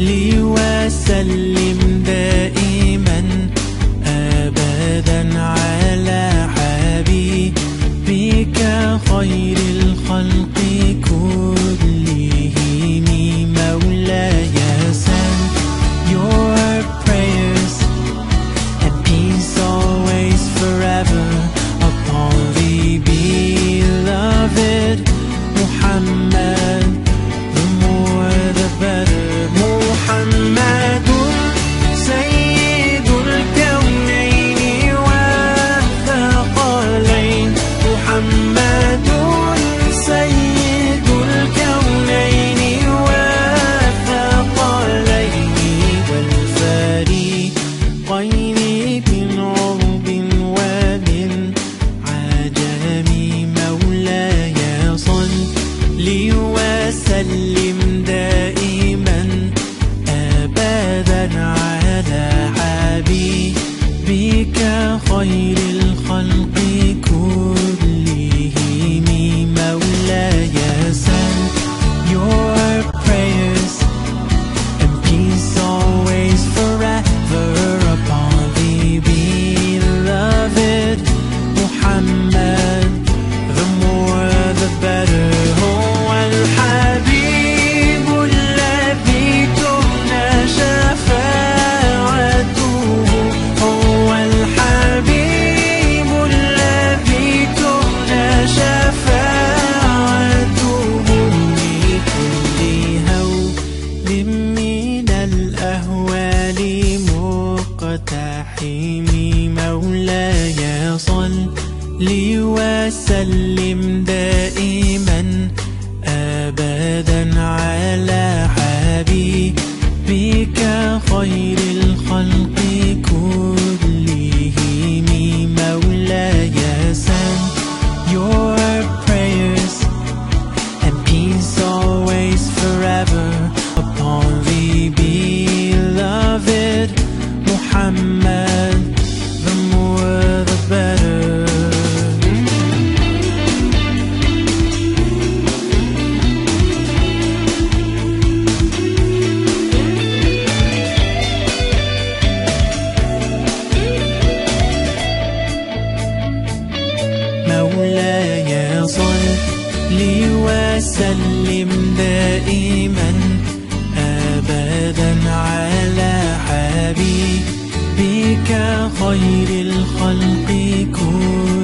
لي وسلم خير الخلق. لي وسلم دائما. لي وسلم دائما أبدا على حبيبك خير الخلق كل